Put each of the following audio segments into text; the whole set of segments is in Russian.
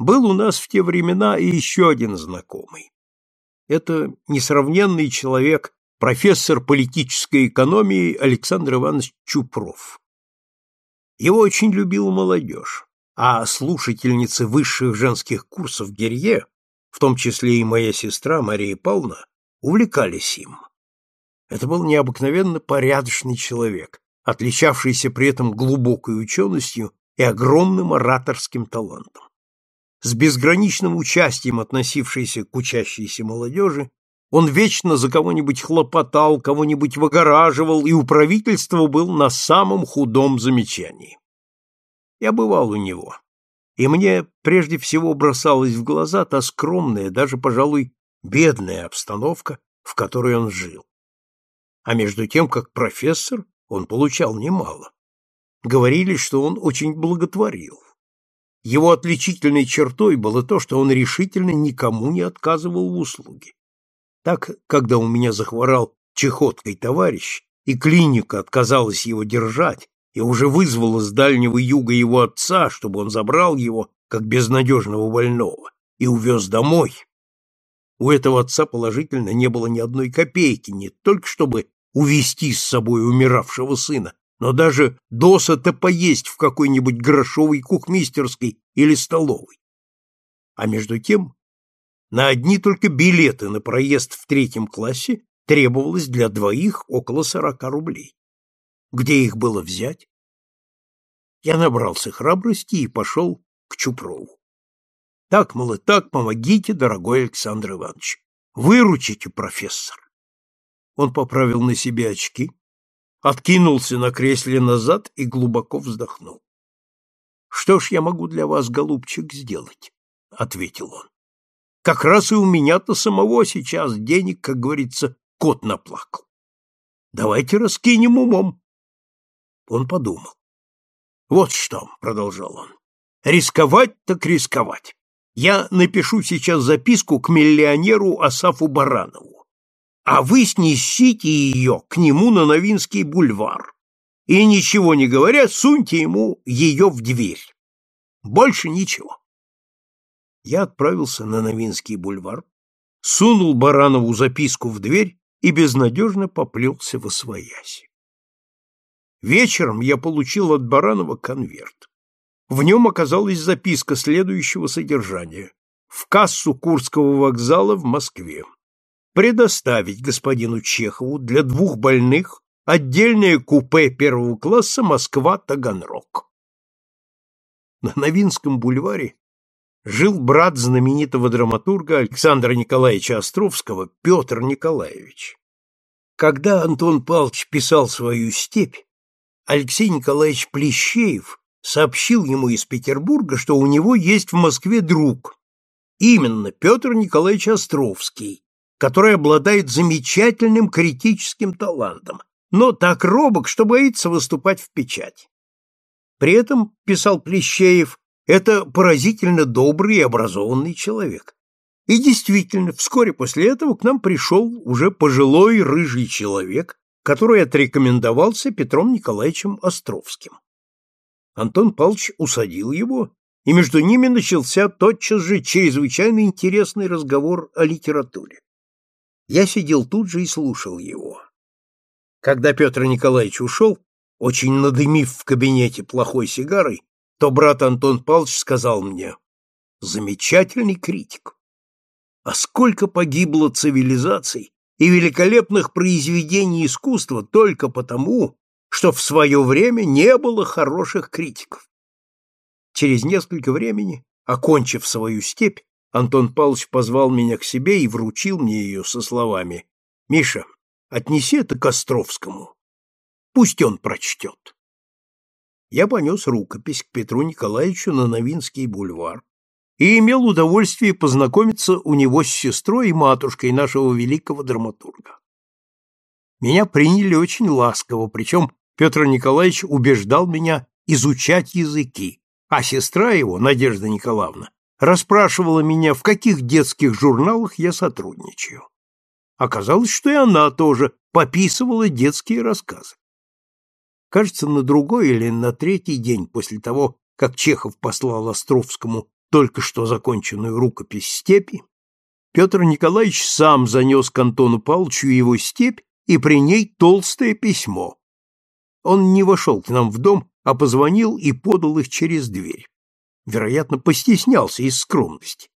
Был у нас в те времена и еще один знакомый. Это несравненный человек, профессор политической экономии Александр Иванович Чупров. Его очень любила молодежь, а слушательницы высших женских курсов Герье, в том числе и моя сестра Мария Павловна, увлекались им. Это был необыкновенно порядочный человек, отличавшийся при этом глубокой ученостью и огромным ораторским талантом с безграничным участием относившийся к учащейся молодежи, он вечно за кого-нибудь хлопотал, кого-нибудь выгораживал, и у правительства был на самом худом замечании. Я бывал у него, и мне прежде всего бросалась в глаза та скромная, даже, пожалуй, бедная обстановка, в которой он жил. А между тем, как профессор, он получал немало. Говорили, что он очень благотворил. Его отличительной чертой было то, что он решительно никому не отказывал в услуге. Так, когда у меня захворал чехоткой товарищ, и клиника отказалась его держать, и уже вызвала с дальнего юга его отца, чтобы он забрал его, как безнадежного больного, и увез домой. У этого отца положительно не было ни одной копейки, не только чтобы увести с собой умиравшего сына, но даже досыта поесть в какой-нибудь грошовой кухмистерской или столовой. А между тем, на одни только билеты на проезд в третьем классе требовалось для двоих около сорока рублей. Где их было взять? Я набрался храбрости и пошел к Чупрову. Так, мол, и так, помогите, дорогой Александр Иванович. Выручите, профессор. Он поправил на себе очки, откинулся на кресле назад и глубоко вздохнул. Что ж я могу для вас, голубчик, сделать? ответил он. Как раз и у меня-то самого сейчас денег, как говорится, кот наплакал. Давайте раскинем умом. Он подумал. Вот что, продолжал он. Рисковать так рисковать. Я напишу сейчас записку к миллионеру Асафу Баранову а вы снесите ее к нему на Новинский бульвар и, ничего не говоря, суньте ему ее в дверь. Больше ничего. Я отправился на Новинский бульвар, сунул Баранову записку в дверь и безнадежно поплелся во свояси. Вечером я получил от Баранова конверт. В нем оказалась записка следующего содержания. В кассу Курского вокзала в Москве предоставить господину Чехову для двух больных отдельное купе первого класса Москва-Таганрог. На Новинском бульваре жил брат знаменитого драматурга Александра Николаевича Островского Петр Николаевич. Когда Антон Павлович писал свою «Степь», Алексей Николаевич Плещеев сообщил ему из Петербурга, что у него есть в Москве друг, именно Петр Николаевич Островский, который обладает замечательным критическим талантом, но так робок, что боится выступать в печать. При этом, писал Плещеев, это поразительно добрый и образованный человек. И действительно, вскоре после этого к нам пришел уже пожилой рыжий человек, который отрекомендовался Петром Николаевичем Островским. Антон Павлович усадил его, и между ними начался тотчас же чрезвычайно интересный разговор о литературе. Я сидел тут же и слушал его. Когда Петр Николаевич ушел, очень надымив в кабинете плохой сигарой, то брат Антон Павлович сказал мне, «Замечательный критик. А сколько погибло цивилизаций и великолепных произведений искусства только потому, что в свое время не было хороших критиков. Через несколько времени, окончив свою степь, Антон Павлович позвал меня к себе и вручил мне ее со словами «Миша, отнеси это к Островскому. Пусть он прочтет». Я понес рукопись к Петру Николаевичу на Новинский бульвар и имел удовольствие познакомиться у него с сестрой и матушкой нашего великого драматурга. Меня приняли очень ласково, причем Петр Николаевич убеждал меня изучать языки, а сестра его, Надежда Николаевна, расспрашивала меня, в каких детских журналах я сотрудничаю. Оказалось, что и она тоже пописывала детские рассказы. Кажется, на другой или на третий день после того, как Чехов послал Островскому только что законченную рукопись «Степи», Петр Николаевич сам занес к Антону Павловичу его степь и при ней толстое письмо. Он не вошел к нам в дом, а позвонил и подал их через дверь. Вероятно, постеснялся из скромности.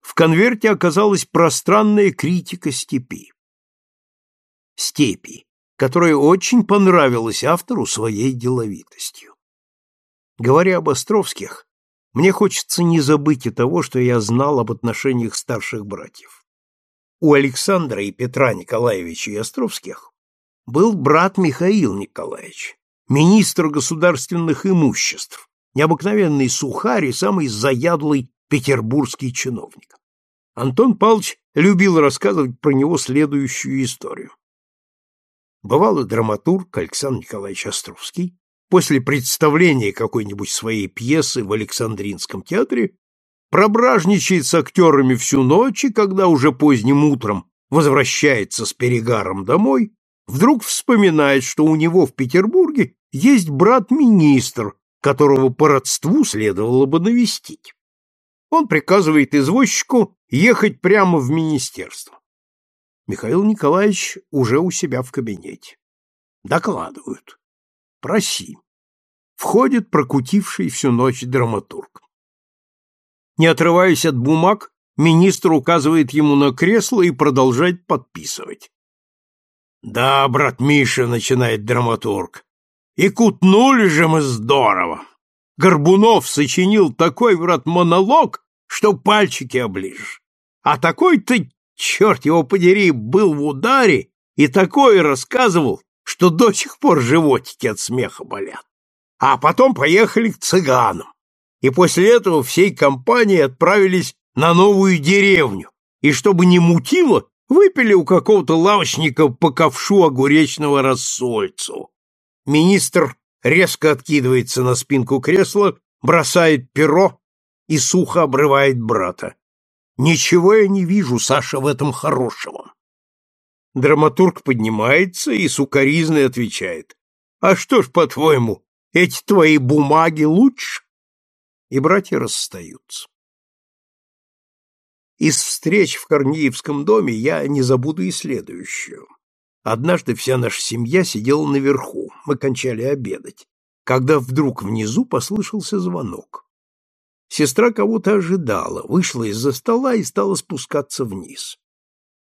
В конверте оказалась пространная критика степи. Степи, которая очень понравилась автору своей деловитостью. Говоря об Островских, мне хочется не забыть и того, что я знал об отношениях старших братьев. У Александра и Петра Николаевича Островских был брат Михаил Николаевич, министр государственных имуществ, необыкновенный сухарь и самый заядлый петербургский чиновник. Антон Павлович любил рассказывать про него следующую историю. Бывалый драматург Александр Николаевич Островский после представления какой-нибудь своей пьесы в Александринском театре прображничает с актерами всю ночь, и когда уже поздним утром возвращается с перегаром домой, вдруг вспоминает, что у него в Петербурге есть брат-министр, которого по родству следовало бы навестить. Он приказывает извозчику ехать прямо в министерство. Михаил Николаевич уже у себя в кабинете. Докладывают. Проси. Входит прокутивший всю ночь драматург. Не отрываясь от бумаг, министр указывает ему на кресло и продолжает подписывать. «Да, брат Миша», — начинает драматург, — «и кутнули же мы здорово. Горбунов сочинил такой, брат, монолог, что пальчики оближешь. А такой-то, черт его подери, был в ударе и такое рассказывал, что до сих пор животики от смеха болят. А потом поехали к цыганам. И после этого всей компанией отправились на новую деревню. И чтобы не мутило, выпили у какого-то лавочника по ковшу огуречного рассольцу. Министр резко откидывается на спинку кресла, бросает перо и сухо обрывает брата. «Ничего я не вижу, Саша, в этом хорошего. Драматург поднимается и сукоризный отвечает. «А что ж, по-твоему, эти твои бумаги лучше?» И братья расстаются. Из встреч в Корнеевском доме я не забуду и следующую. Однажды вся наша семья сидела наверху, мы кончали обедать, когда вдруг внизу послышался звонок. Сестра кого-то ожидала, вышла из-за стола и стала спускаться вниз.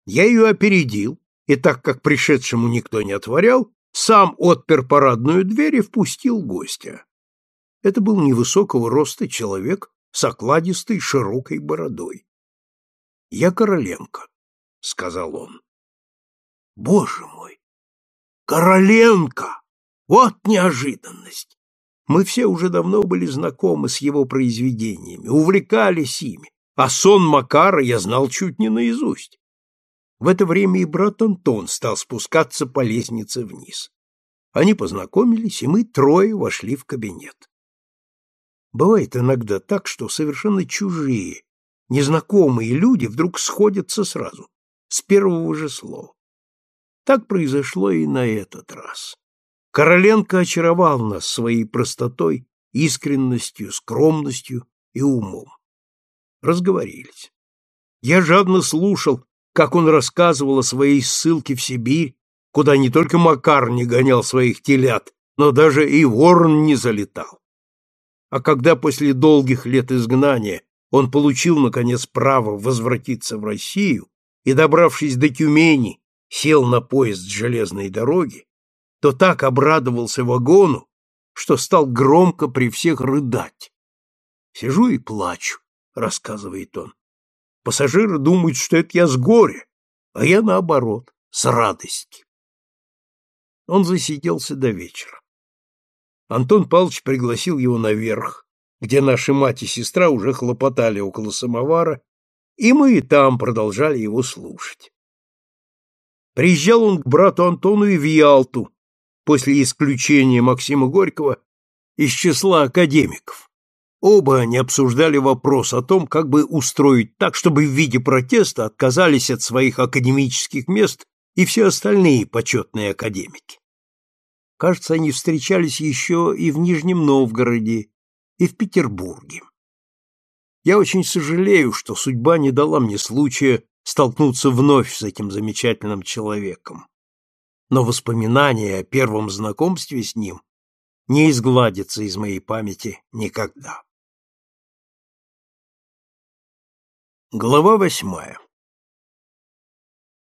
Я ее опередил, и так как пришедшему никто не отворял, сам отпер парадную дверь и впустил гостя. Это был невысокого роста человек с окладистой широкой бородой. — Я Короленко, — сказал он. — Боже мой! Короленко! Вот неожиданность! Мы все уже давно были знакомы с его произведениями, увлекались ими, а сон Макара я знал чуть не наизусть. В это время и брат Антон стал спускаться по лестнице вниз. Они познакомились, и мы трое вошли в кабинет. Бывает иногда так, что совершенно чужие, незнакомые люди вдруг сходятся сразу, с первого же слова. Так произошло и на этот раз. Короленко очаровал нас своей простотой, искренностью, скромностью и умом. Разговорились. Я жадно слушал, как он рассказывал о своей ссылке в Сибирь, куда не только Макар не гонял своих телят, но даже и ворон не залетал. А когда после долгих лет изгнания он получил, наконец, право возвратиться в Россию и, добравшись до Тюмени, сел на поезд железной дороги, то так обрадовался вагону, что стал громко при всех рыдать. «Сижу и плачу», — рассказывает он. Пассажиры думают, что это я с горя, а я наоборот, с радости. Он засиделся до вечера. Антон Павлович пригласил его наверх, где наши мать и сестра уже хлопотали около самовара, и мы и там продолжали его слушать. Приезжал он к брату Антону и в Ялту после исключения Максима Горького из числа академиков. Оба они обсуждали вопрос о том, как бы устроить так, чтобы в виде протеста отказались от своих академических мест и все остальные почетные академики. Кажется, они встречались еще и в Нижнем Новгороде, и в Петербурге. Я очень сожалею, что судьба не дала мне случая столкнуться вновь с этим замечательным человеком. Но воспоминания о первом знакомстве с ним не изгладятся из моей памяти никогда. Глава восьмая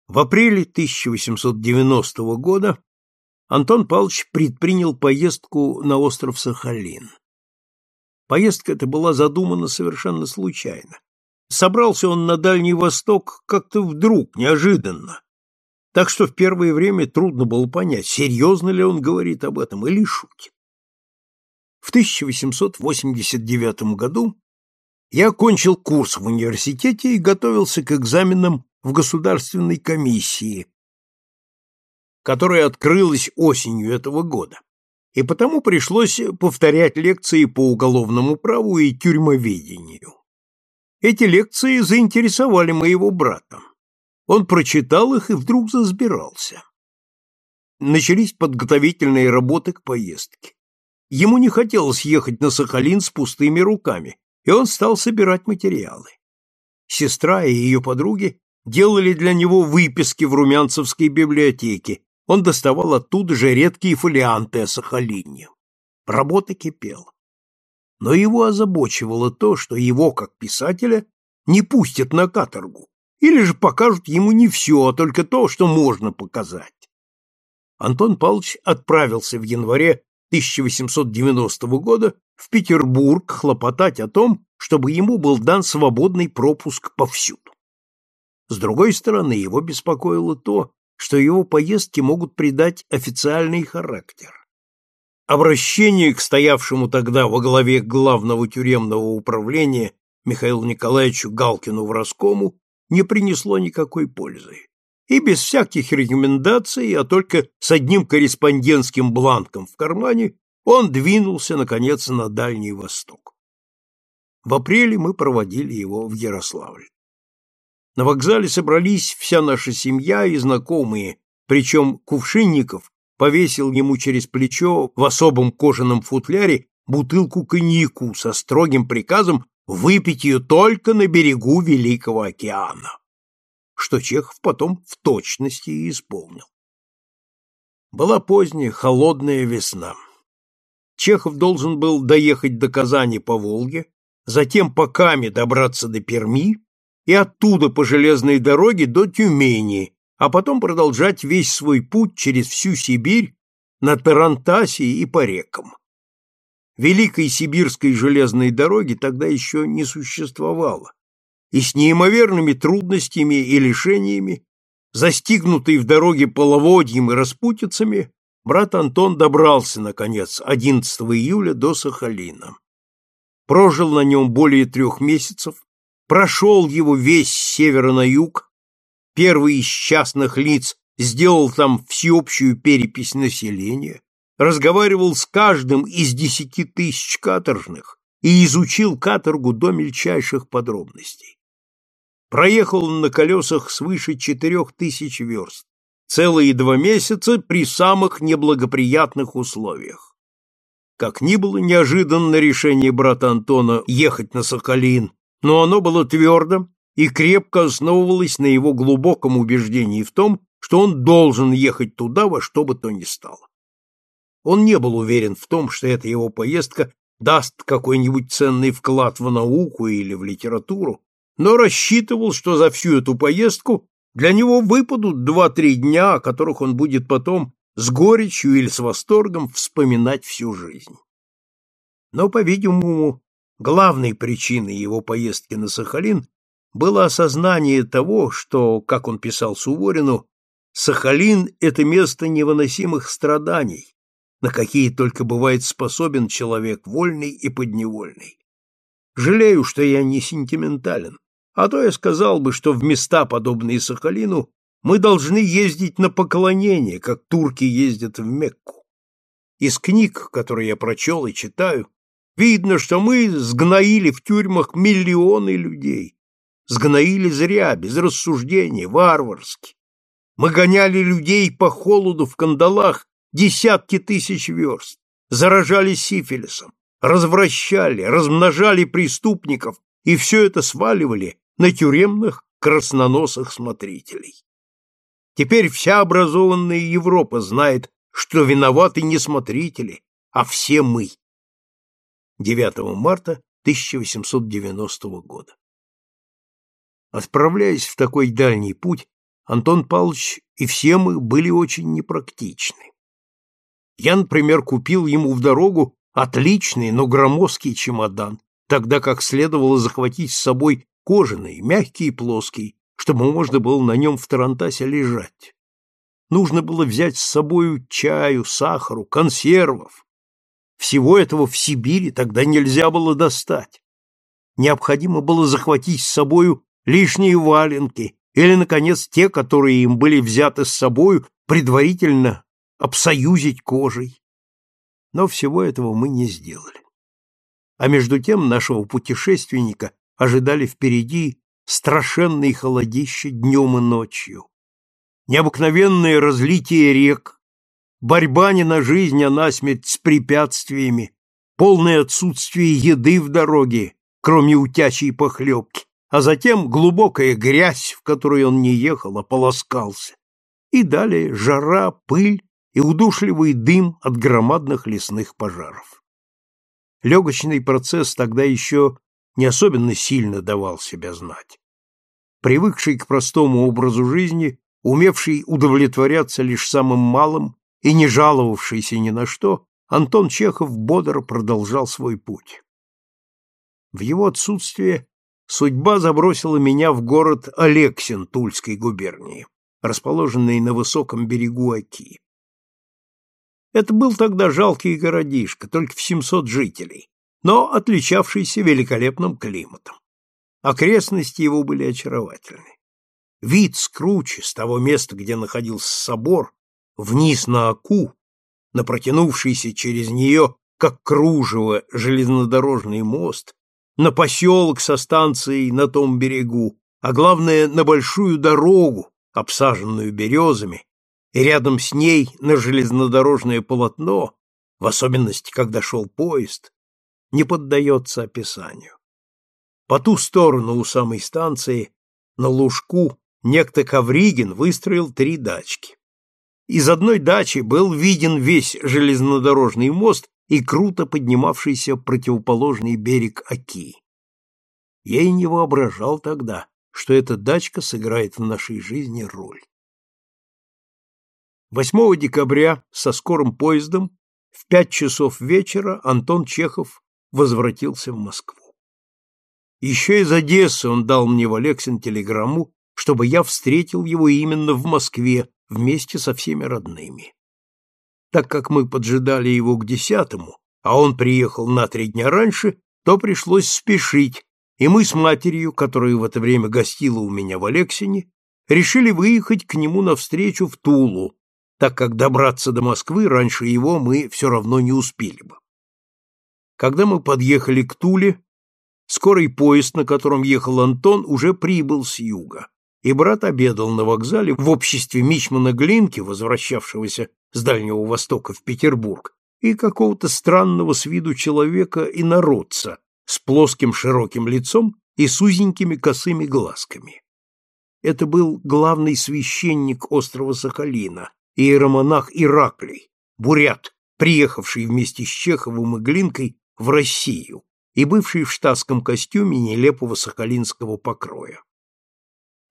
В апреле 1890 года Антон Павлович предпринял поездку на остров Сахалин. Поездка эта была задумана совершенно случайно. Собрался он на Дальний Восток как-то вдруг, неожиданно. Так что в первое время трудно было понять, серьезно ли он говорит об этом или шутит. В 1889 году я окончил курс в университете и готовился к экзаменам в государственной комиссии, которая открылась осенью этого года, и потому пришлось повторять лекции по уголовному праву и тюрьмоведению. Эти лекции заинтересовали моего брата. Он прочитал их и вдруг засбирался. Начались подготовительные работы к поездке. Ему не хотелось ехать на Сахалин с пустыми руками, и он стал собирать материалы. Сестра и ее подруги делали для него выписки в Румянцевской библиотеке. Он доставал оттуда же редкие фолианты о Сахалине. Работа кипела но его озабочивало то, что его, как писателя, не пустят на каторгу, или же покажут ему не все, а только то, что можно показать. Антон Павлович отправился в январе 1890 года в Петербург хлопотать о том, чтобы ему был дан свободный пропуск повсюду. С другой стороны, его беспокоило то, что его поездки могут придать официальный характер. Обращение к стоявшему тогда во главе главного тюремного управления Михаилу Николаевичу Галкину в Роскому не принесло никакой пользы. И без всяких рекомендаций, а только с одним корреспондентским бланком в кармане, он двинулся, наконец, на Дальний Восток. В апреле мы проводили его в Ярославль. На вокзале собрались вся наша семья и знакомые, причем Кувшинников повесил ему через плечо в особом кожаном футляре бутылку коньяку со строгим приказом выпить ее только на берегу Великого океана, что Чехов потом в точности и исполнил. Была поздняя, холодная весна. Чехов должен был доехать до Казани по Волге, затем по Каме добраться до Перми и оттуда по железной дороге до Тюмени, а потом продолжать весь свой путь через всю Сибирь на Тарантасе и по рекам. Великой сибирской железной дороги тогда еще не существовало, и с неимоверными трудностями и лишениями, застигнутый в дороге половодьем и распутицами, брат Антон добрался, наконец, 11 июля до Сахалина. Прожил на нем более трех месяцев, прошел его весь с севера на юг, первый из частных лиц сделал там всеобщую перепись населения, разговаривал с каждым из десяти тысяч каторжных и изучил каторгу до мельчайших подробностей. Проехал он на колесах свыше четырех тысяч верст, целые два месяца при самых неблагоприятных условиях. Как ни было неожиданно решение брата Антона ехать на Сахалин, но оно было твердо и крепко основывалась на его глубоком убеждении в том, что он должен ехать туда во что бы то ни стало. Он не был уверен в том, что эта его поездка даст какой-нибудь ценный вклад в науку или в литературу, но рассчитывал, что за всю эту поездку для него выпадут два-три дня, о которых он будет потом с горечью или с восторгом вспоминать всю жизнь. Но, по-видимому, главной причиной его поездки на Сахалин было осознание того, что, как он писал Суворину, Сахалин — это место невыносимых страданий, на какие только бывает способен человек вольный и подневольный. Жалею, что я не сентиментален, а то я сказал бы, что в места, подобные Сахалину, мы должны ездить на поклонение, как турки ездят в Мекку. Из книг, которые я прочел и читаю, видно, что мы сгноили в тюрьмах миллионы людей, Сгноили зря, без рассуждения, варварски. Мы гоняли людей по холоду в кандалах десятки тысяч верст, заражали сифилисом, развращали, размножали преступников и все это сваливали на тюремных красноносых смотрителей. Теперь вся образованная Европа знает, что виноваты не смотрители, а все мы. 9 марта 1890 года. Отправляясь в такой дальний путь, Антон Павлович и все мы были очень непрактичны. Я, например, купил ему в дорогу отличный, но громоздкий чемодан, тогда как следовало захватить с собой кожаный, мягкий и плоский, чтобы можно было на нем в Тарантасе лежать. Нужно было взять с собою чаю, сахару, консервов. Всего этого в Сибири тогда нельзя было достать. Необходимо было захватить с собою лишние валенки или, наконец, те, которые им были взяты с собою, предварительно обсоюзить кожей. Но всего этого мы не сделали. А между тем нашего путешественника ожидали впереди страшенные холодища днем и ночью, необыкновенное разлитие рек, борьба не на жизнь, а на смерть с препятствиями, полное отсутствие еды в дороге, кроме утячей похлебки, а затем глубокая грязь, в которой он не ехал, а полоскался, и далее жара, пыль и удушливый дым от громадных лесных пожаров. Легочный процесс тогда еще не особенно сильно давал себя знать. Привыкший к простому образу жизни, умевший удовлетворяться лишь самым малым и не жаловавшийся ни на что, Антон Чехов бодро продолжал свой путь. В его отсутствие судьба забросила меня в город Алексин Тульской губернии, расположенный на высоком берегу Оки. Это был тогда жалкий городишко, только в 700 жителей, но отличавшийся великолепным климатом. Окрестности его были очаровательны. Вид с круче, с того места, где находился собор, вниз на Аку, на протянувшийся через нее, как кружево, железнодорожный мост, на поселок со станцией на том берегу, а главное, на большую дорогу, обсаженную березами, и рядом с ней на железнодорожное полотно, в особенности, когда шел поезд, не поддается описанию. По ту сторону у самой станции, на лужку, некто Ковригин выстроил три дачки. Из одной дачи был виден весь железнодорожный мост и круто поднимавшийся противоположный берег Оки. Я и не воображал тогда, что эта дачка сыграет в нашей жизни роль. 8 декабря со скорым поездом в пять часов вечера Антон Чехов возвратился в Москву. Еще из Одессы он дал мне в Алексин телеграмму, чтобы я встретил его именно в Москве вместе со всеми родными. Так как мы поджидали его к десятому, а он приехал на три дня раньше, то пришлось спешить, и мы с матерью, которая в это время гостила у меня в Алексине, решили выехать к нему навстречу в Тулу, так как добраться до Москвы раньше его мы все равно не успели бы. Когда мы подъехали к Туле, скорый поезд, на котором ехал Антон, уже прибыл с юга, и брат обедал на вокзале в обществе Мичмана Глинки, возвращавшегося с Дальнего Востока в Петербург, и какого-то странного с виду человека и народца с плоским широким лицом и с узенькими косыми глазками. Это был главный священник острова Сахалина, иеромонах Ираклий, бурят, приехавший вместе с Чеховым и Глинкой в Россию и бывший в штатском костюме нелепого сахалинского покроя.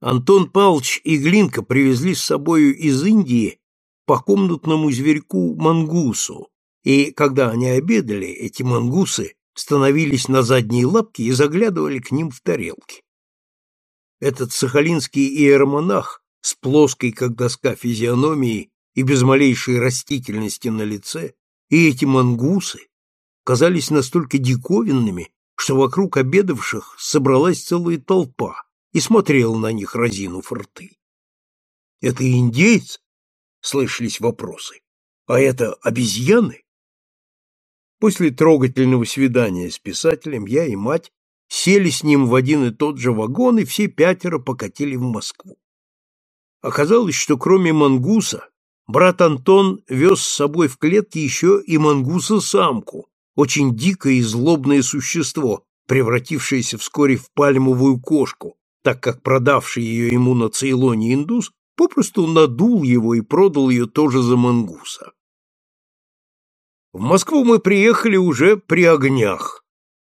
Антон Павлович и Глинка привезли с собою из Индии по комнатному зверьку мангусу, и когда они обедали, эти мангусы становились на задние лапки и заглядывали к ним в тарелки. Этот сахалинский иеромонах с плоской, как доска, физиономией и без малейшей растительности на лице, и эти мангусы казались настолько диковинными, что вокруг обедавших собралась целая толпа и смотрела на них, разинув рты. «Это индейцы?» — слышались вопросы. «А это обезьяны?» После трогательного свидания с писателем я и мать сели с ним в один и тот же вагон, и все пятеро покатили в Москву. Оказалось, что кроме мангуса Брат Антон вез с собой в клетке еще и мангуса-самку, очень дикое и злобное существо, превратившаяся вскоре в пальмовую кошку, так как продавший ее ему на Цейлоне индус попросту надул его и продал ее тоже за мангуса. В Москву мы приехали уже при огнях,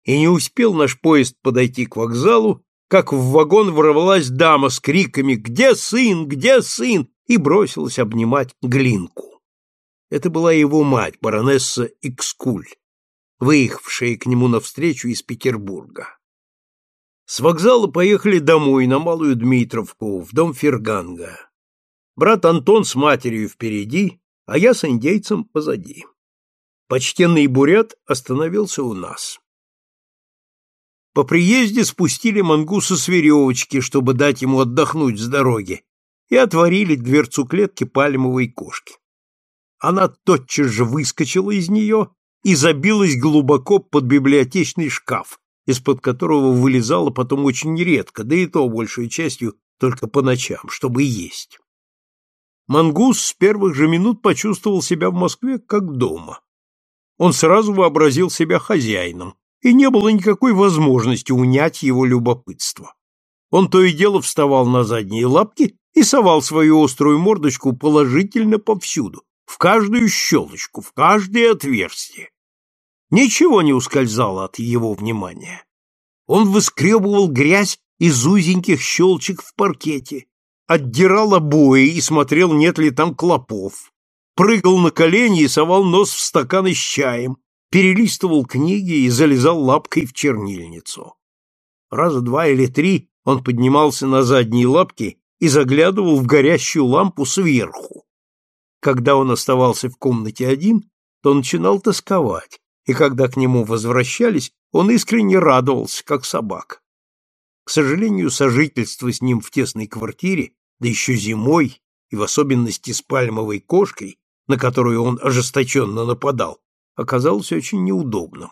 и не успел наш поезд подойти к вокзалу, как в вагон ворвалась дама с криками «Где сын? Где сын?» и бросилась обнимать Глинку. Это была его мать, баронесса Икскуль, выехавшая к нему навстречу из Петербурга. С вокзала поехали домой, на Малую Дмитровку, в дом Ферганга. Брат Антон с матерью впереди, а я с индейцем позади. Почтенный бурят остановился у нас. По приезде спустили мангуса с веревочки, чтобы дать ему отдохнуть с дороги, и отворили дверцу клетки пальмовой кошки. Она тотчас же выскочила из нее и забилась глубоко под библиотечный шкаф, из-под которого вылезала потом очень редко, да и то большей частью только по ночам, чтобы есть. Мангус с первых же минут почувствовал себя в Москве как дома. Он сразу вообразил себя хозяином, и не было никакой возможности унять его любопытство. Он то и дело вставал на задние лапки и совал свою острую мордочку положительно повсюду, в каждую щелочку, в каждое отверстие. Ничего не ускользало от его внимания. Он выскребывал грязь из узеньких щелчек в паркете, отдирал обои и смотрел, нет ли там клопов, прыгал на колени и совал нос в стаканы с чаем, перелистывал книги и залезал лапкой в чернильницу. Раза два или три он поднимался на задние лапки и заглядывал в горящую лампу сверху. Когда он оставался в комнате один, то начинал тосковать, и когда к нему возвращались, он искренне радовался, как собак. К сожалению, сожительство с ним в тесной квартире, да еще зимой, и в особенности с пальмовой кошкой, на которую он ожесточенно нападал, оказалось очень неудобным.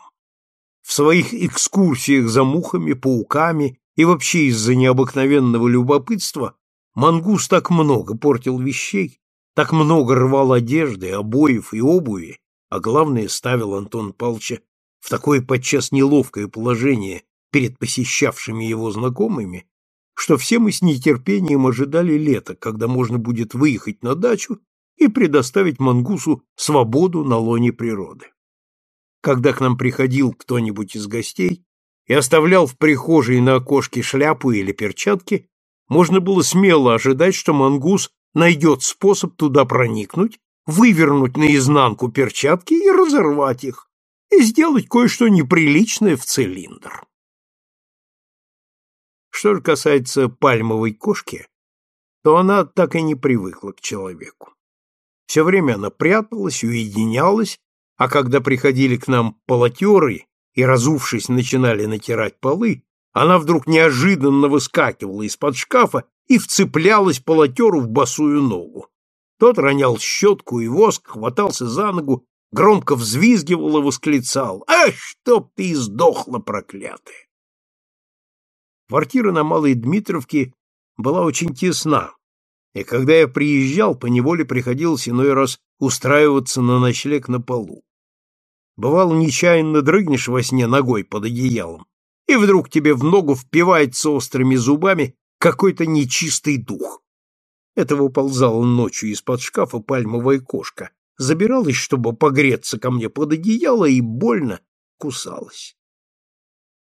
В своих экскурсиях за мухами, пауками и вообще из-за необыкновенного любопытства Мангус так много портил вещей, так много рвал одежды, обоев и обуви, а главное, ставил Антон Павловича в такое подчас неловкое положение перед посещавшими его знакомыми, что все мы с нетерпением ожидали лета, когда можно будет выехать на дачу и предоставить Мангусу свободу на лоне природы. Когда к нам приходил кто-нибудь из гостей и оставлял в прихожей на окошке шляпу или перчатки, можно было смело ожидать, что Мангус найдет способ туда проникнуть, вывернуть наизнанку перчатки и разорвать их, и сделать кое-что неприличное в цилиндр. Что же касается пальмовой кошки, то она так и не привыкла к человеку. Все время она пряталась, уединялась, а когда приходили к нам полотеры и, разувшись, начинали натирать полы, она вдруг неожиданно выскакивала из-под шкафа и вцеплялась полотеру в босую ногу. Тот ронял щетку и воск, хватался за ногу, громко взвизгивал и восклицал «А, чтоб ты издохла, проклятая!» Квартира на Малой Дмитровке была очень тесна, и когда я приезжал, поневоле приходилось иной раз устраиваться на ночлег на полу. Бывало, нечаянно дрыгнешь во сне ногой под одеялом, и вдруг тебе в ногу впивается острыми зубами какой-то нечистый дух. Это выползала ночью из-под шкафа пальмовая кошка, забиралась, чтобы погреться ко мне под одеяло, и больно кусалась.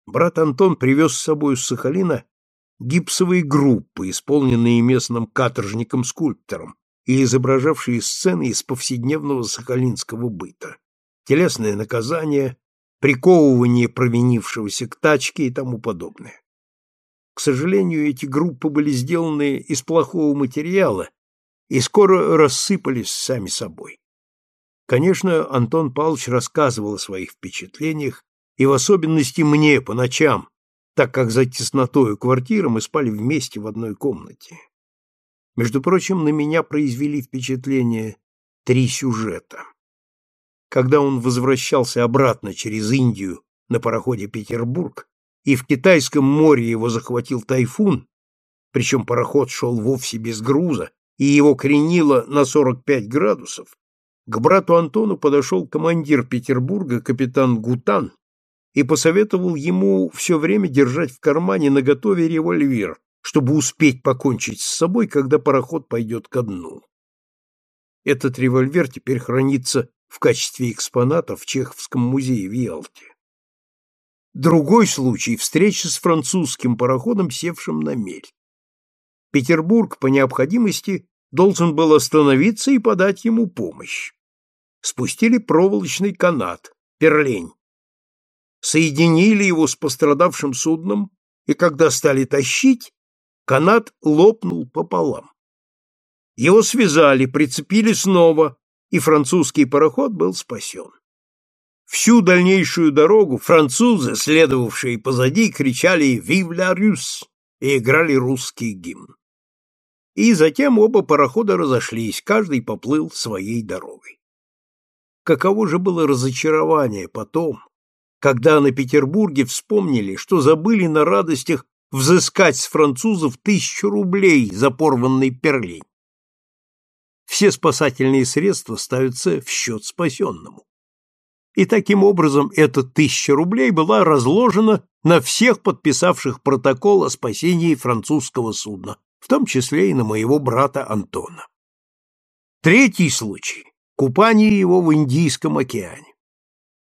Брат Антон привез с собой с Сахалина гипсовые группы, исполненные местным каторжником-скульптором и изображавшие сцены из повседневного сахалинского быта. Телесное наказание, приковывание провинившегося к тачке и тому подобное. К сожалению, эти группы были сделаны из плохого материала и скоро рассыпались сами собой. Конечно, Антон Павлович рассказывал о своих впечатлениях, и в особенности мне по ночам, так как за теснотою квартиры мы спали вместе в одной комнате. Между прочим, на меня произвели впечатление три сюжета. Когда он возвращался обратно через Индию на пароходе «Петербург», и в Китайском море его захватил тайфун, причем пароход шел вовсе без груза, и его кренило на 45 градусов, к брату Антону подошел командир Петербурга, капитан Гутан, и посоветовал ему все время держать в кармане наготове револьвер, чтобы успеть покончить с собой, когда пароход пойдет ко дну. Этот револьвер теперь хранится в качестве экспоната в Чеховском музее в Ялте. Другой случай – встреча с французским пароходом, севшим на мель. Петербург по необходимости должен был остановиться и подать ему помощь. Спустили проволочный канат, перлень. Соединили его с пострадавшим судном, и когда стали тащить, канат лопнул пополам. Его связали, прицепили снова, и французский пароход был спасен. Всю дальнейшую дорогу французы, следовавшие позади, кричали «Vive la Russe!» и играли русский гимн. И затем оба парохода разошлись, каждый поплыл своей дорогой. Каково же было разочарование потом, когда на Петербурге вспомнили, что забыли на радостях взыскать с французов тысячу рублей за порванный перлень. Все спасательные средства ставятся в счет спасенному и таким образом эта тысяча рублей была разложена на всех подписавших протокол о спасении французского судна, в том числе и на моего брата Антона. Третий случай – купание его в Индийском океане.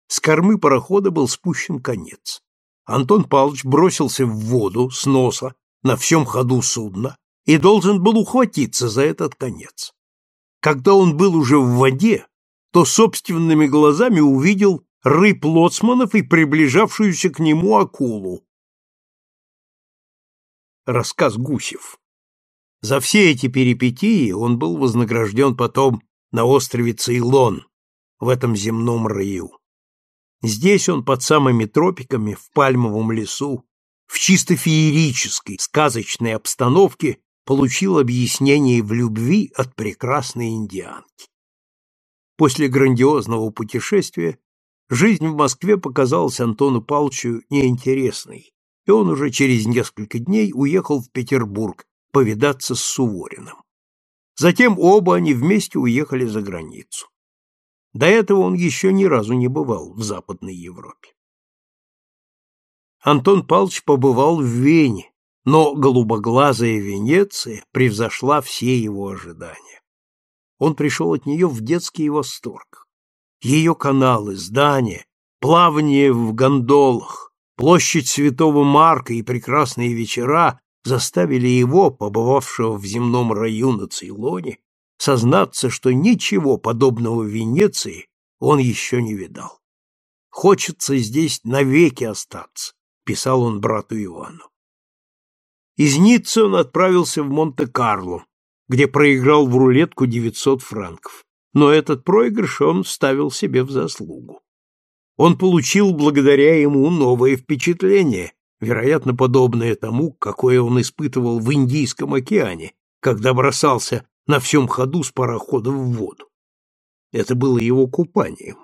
С кормы парохода был спущен конец. Антон Павлович бросился в воду с носа на всем ходу судна и должен был ухватиться за этот конец. Когда он был уже в воде, то собственными глазами увидел рыб лоцманов и приближавшуюся к нему акулу. Рассказ Гусев. За все эти перипетии он был вознагражден потом на острове Цейлон, в этом земном раю. Здесь он под самыми тропиками, в пальмовом лесу, в чисто феерической, сказочной обстановке получил объяснение в любви от прекрасной индианки. После грандиозного путешествия жизнь в Москве показалась Антону Павловичу неинтересной, и он уже через несколько дней уехал в Петербург повидаться с Сувориным. Затем оба они вместе уехали за границу. До этого он еще ни разу не бывал в Западной Европе. Антон Павлович побывал в Вене, но голубоглазая Венеция превзошла все его ожидания он пришел от нее в детский восторг. Ее каналы, здания, плавание в гондолах, площадь Святого Марка и прекрасные вечера заставили его, побывавшего в земном раю на Цейлоне, сознаться, что ничего подобного Венеции он еще не видал. «Хочется здесь навеки остаться», — писал он брату Ивану. Из Ниццы он отправился в Монте-Карло, где проиграл в рулетку 900 франков. Но этот проигрыш он ставил себе в заслугу. Он получил благодаря ему новое впечатление, вероятно, подобное тому, какое он испытывал в Индийском океане, когда бросался на всем ходу с парохода в воду. Это было его купанием.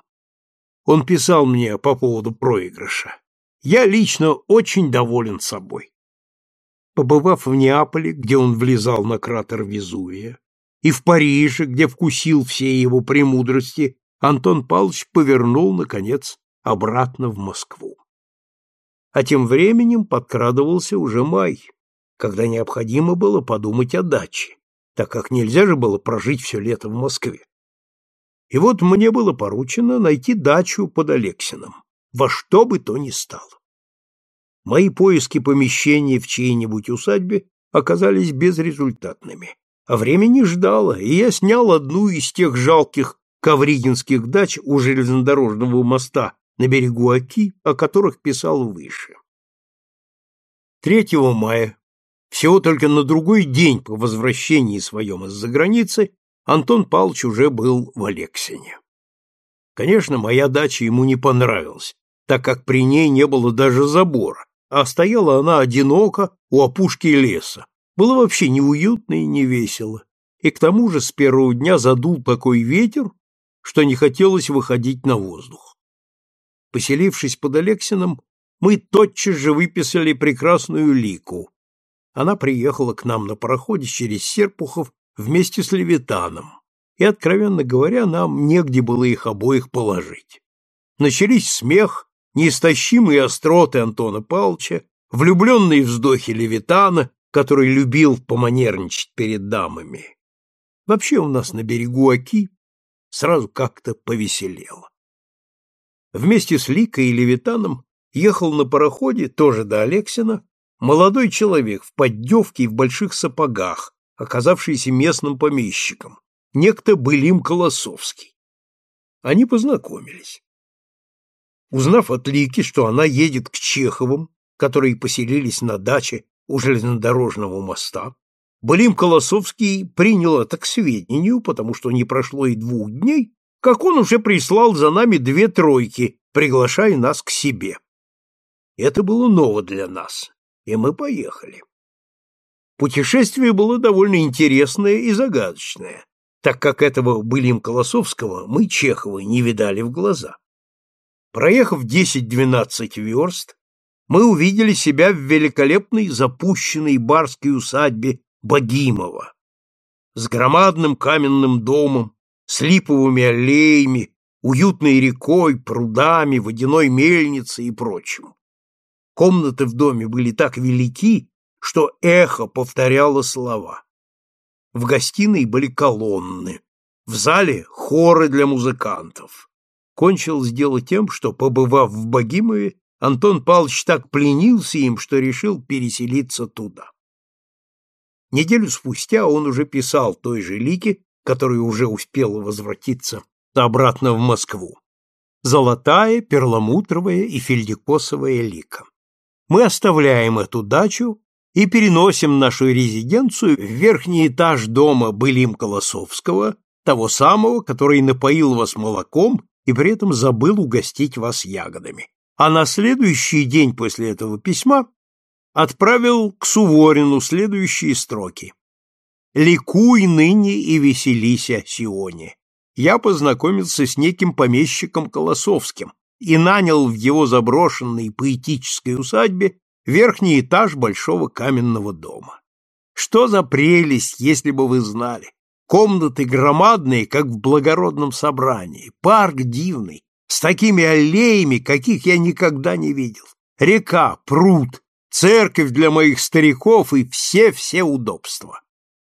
Он писал мне по поводу проигрыша. Я лично очень доволен собой. Побывав в Неаполе, где он влезал на кратер Везувия, и в Париже, где вкусил все его премудрости, Антон Павлович повернул, наконец, обратно в Москву. А тем временем подкрадывался уже май, когда необходимо было подумать о даче, так как нельзя же было прожить все лето в Москве. И вот мне было поручено найти дачу под Алексином, во что бы то ни стало. Мои поиски помещения в чьей-нибудь усадьбе оказались безрезультатными, а время не ждало, и я снял одну из тех жалких ковригинских дач у железнодорожного моста на берегу Оки, о которых писал выше. 3 мая, всего только на другой день по возвращении своем из-за границы, Антон Павлович уже был в Алексине. Конечно, моя дача ему не понравилась, так как при ней не было даже забора, а стояла она одиноко у опушки леса. Было вообще неуютно и не весело. И к тому же с первого дня задул такой ветер, что не хотелось выходить на воздух. Поселившись под Алексином, мы тотчас же выписали прекрасную Лику. Она приехала к нам на пароходе через Серпухов вместе с Левитаном, и, откровенно говоря, нам негде было их обоих положить. Начались смех, неистощимые остроты Антона Павловича, влюбленные вздохи Левитана, который любил поманерничать перед дамами. Вообще у нас на берегу Оки сразу как-то повеселело. Вместе с Ликой и Левитаном ехал на пароходе, тоже до Алексина, молодой человек в поддевке и в больших сапогах, оказавшийся местным помещиком, некто Былим Колосовский. Они познакомились. Узнав от Лики, что она едет к Чеховым, которые поселились на даче у железнодорожного моста, Былим Колосовский принял это к сведению, потому что не прошло и двух дней, как он уже прислал за нами две тройки, приглашая нас к себе. Это было ново для нас, и мы поехали. Путешествие было довольно интересное и загадочное, так как этого Былим Колосовского мы, Чехова, не видали в глаза. Проехав 10-12 верст, мы увидели себя в великолепной запущенной барской усадьбе Богимова с громадным каменным домом, с липовыми аллеями, уютной рекой, прудами, водяной мельницей и прочим. Комнаты в доме были так велики, что эхо повторяло слова. В гостиной были колонны, в зале хоры для музыкантов. Кончилось дело тем, что, побывав в Богимове, Антон Павлович так пленился им, что решил переселиться туда. Неделю спустя он уже писал той же Лике, которая уже успела возвратиться обратно в Москву. Золотая, перламутровая и фельдикосовая лика. Мы оставляем эту дачу и переносим нашу резиденцию в верхний этаж дома Былим Колосовского, того самого, который напоил вас молоком и при этом забыл угостить вас ягодами. А на следующий день после этого письма отправил к Суворину следующие строки. «Ликуй ныне и веселися, Сионе. Я познакомился с неким помещиком Колосовским и нанял в его заброшенной поэтической усадьбе верхний этаж большого каменного дома. Что за прелесть, если бы вы знали! Комнаты громадные, как в благородном собрании, парк дивный, с такими аллеями, каких я никогда не видел. Река, пруд, церковь для моих стариков и все-все удобства.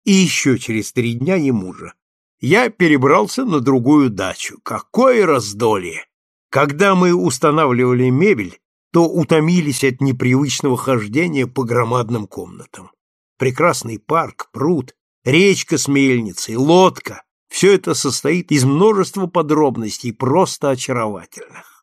И еще через три дня не мужа. Я перебрался на другую дачу. Какое раздолье! Когда мы устанавливали мебель, то утомились от непривычного хождения по громадным комнатам. Прекрасный парк, пруд, речка с мельницей, лодка — все это состоит из множества подробностей, просто очаровательных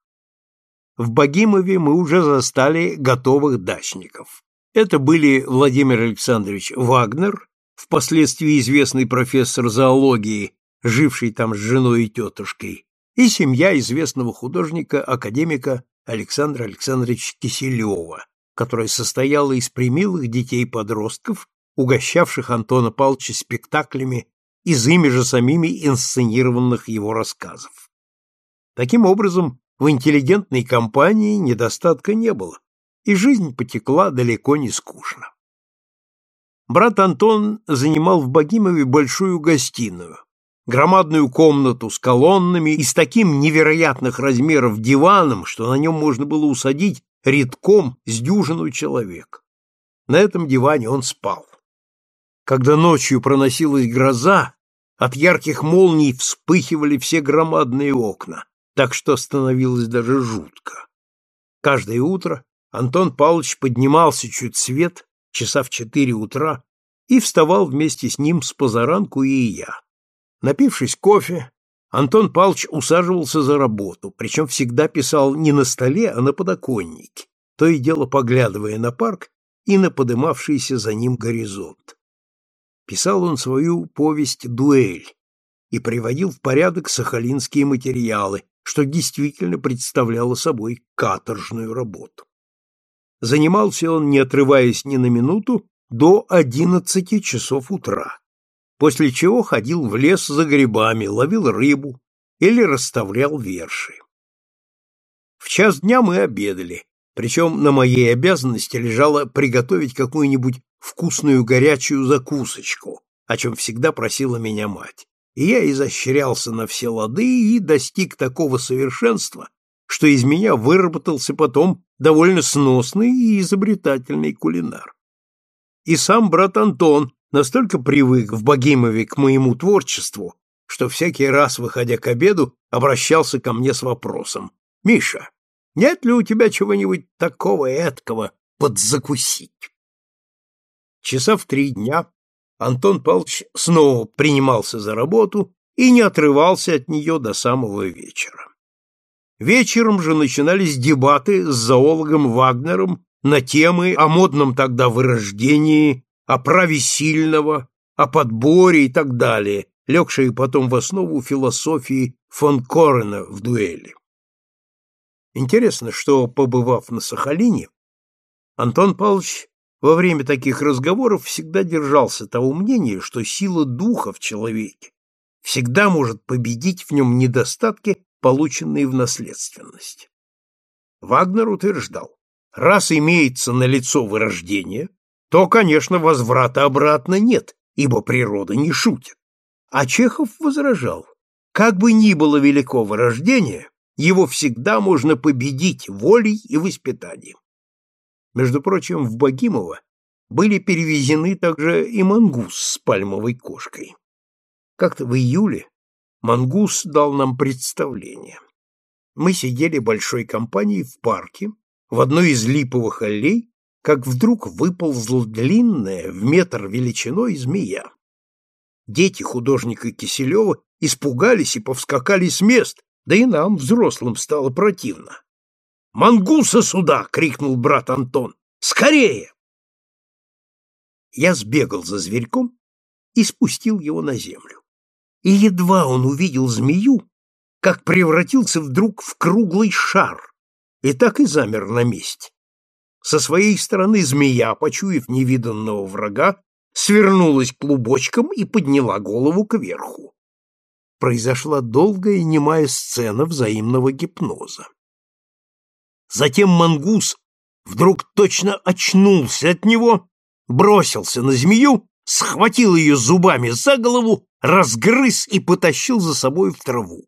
в Богимове мы уже застали готовых дачников. Это были Владимир Александрович Вагнер, впоследствии известный профессор зоологии, живший там с женой и тетушкой, и семья известного художника-академика Александра Александровича Киселева, которая состояла из примилых детей-подростков, угощавших Антона Павловича спектаклями из ими же самими инсценированных его рассказов. Таким образом, в интеллигентной компании недостатка не было, и жизнь потекла далеко не скучно. Брат Антон занимал в Богимове большую гостиную, громадную комнату с колоннами и с таким невероятных размеров диваном, что на нем можно было усадить редком с дюжину человек. На этом диване он спал. Когда ночью проносилась гроза, от ярких молний вспыхивали все громадные окна, так что становилось даже жутко. Каждое утро Антон Павлович поднимался чуть свет, часа в четыре утра, и вставал вместе с ним с позаранку и я. Напившись кофе, Антон Павлович усаживался за работу, причем всегда писал не на столе, а на подоконнике, то и дело поглядывая на парк и на подымавшийся за ним горизонт. Писал он свою повесть «Дуэль» и приводил в порядок сахалинские материалы, что действительно представляло собой каторжную работу. Занимался он, не отрываясь ни на минуту, до одиннадцати часов утра, после чего ходил в лес за грибами, ловил рыбу или расставлял верши. В час дня мы обедали, причем на моей обязанности лежало приготовить какую-нибудь вкусную горячую закусочку, о чем всегда просила меня мать и я изощрялся на все лады и достиг такого совершенства, что из меня выработался потом довольно сносный и изобретательный кулинар. И сам брат Антон настолько привык в Богимове к моему творчеству, что всякий раз, выходя к обеду, обращался ко мне с вопросом. «Миша, нет ли у тебя чего-нибудь такого эткого подзакусить?» Часа в три дня Антон Павлович снова принимался за работу и не отрывался от нее до самого вечера. Вечером же начинались дебаты с зоологом Вагнером на темы о модном тогда вырождении, о праве сильного, о подборе и так далее, легшие потом в основу философии фон Корена в дуэли. Интересно, что, побывав на Сахалине, Антон Павлович во время таких разговоров всегда держался того мнения, что сила духа в человеке всегда может победить в нем недостатки, полученные в наследственность. Вагнер утверждал, раз имеется на лицо вырождение, то, конечно, возврата обратно нет, ибо природа не шутит. А Чехов возражал, как бы ни было велико вырождение, его всегда можно победить волей и воспитанием. Между прочим, в Богимово были перевезены также и мангус с пальмовой кошкой. Как-то в июле мангус дал нам представление. Мы сидели большой компанией в парке, в одной из липовых аллей, как вдруг выползла длинная, в метр величиной, змея. Дети художника Киселева испугались и повскакали с мест, да и нам, взрослым, стало противно. «Мангуса сюда!» — крикнул брат Антон. «Скорее!» Я сбегал за зверьком и спустил его на землю. И едва он увидел змею, как превратился вдруг в круглый шар, и так и замер на месте. Со своей стороны змея, почуяв невиданного врага, свернулась клубочком и подняла голову кверху. Произошла долгая немая сцена взаимного гипноза. Затем мангус вдруг точно очнулся от него, бросился на змею, схватил ее зубами за голову, разгрыз и потащил за собой в траву.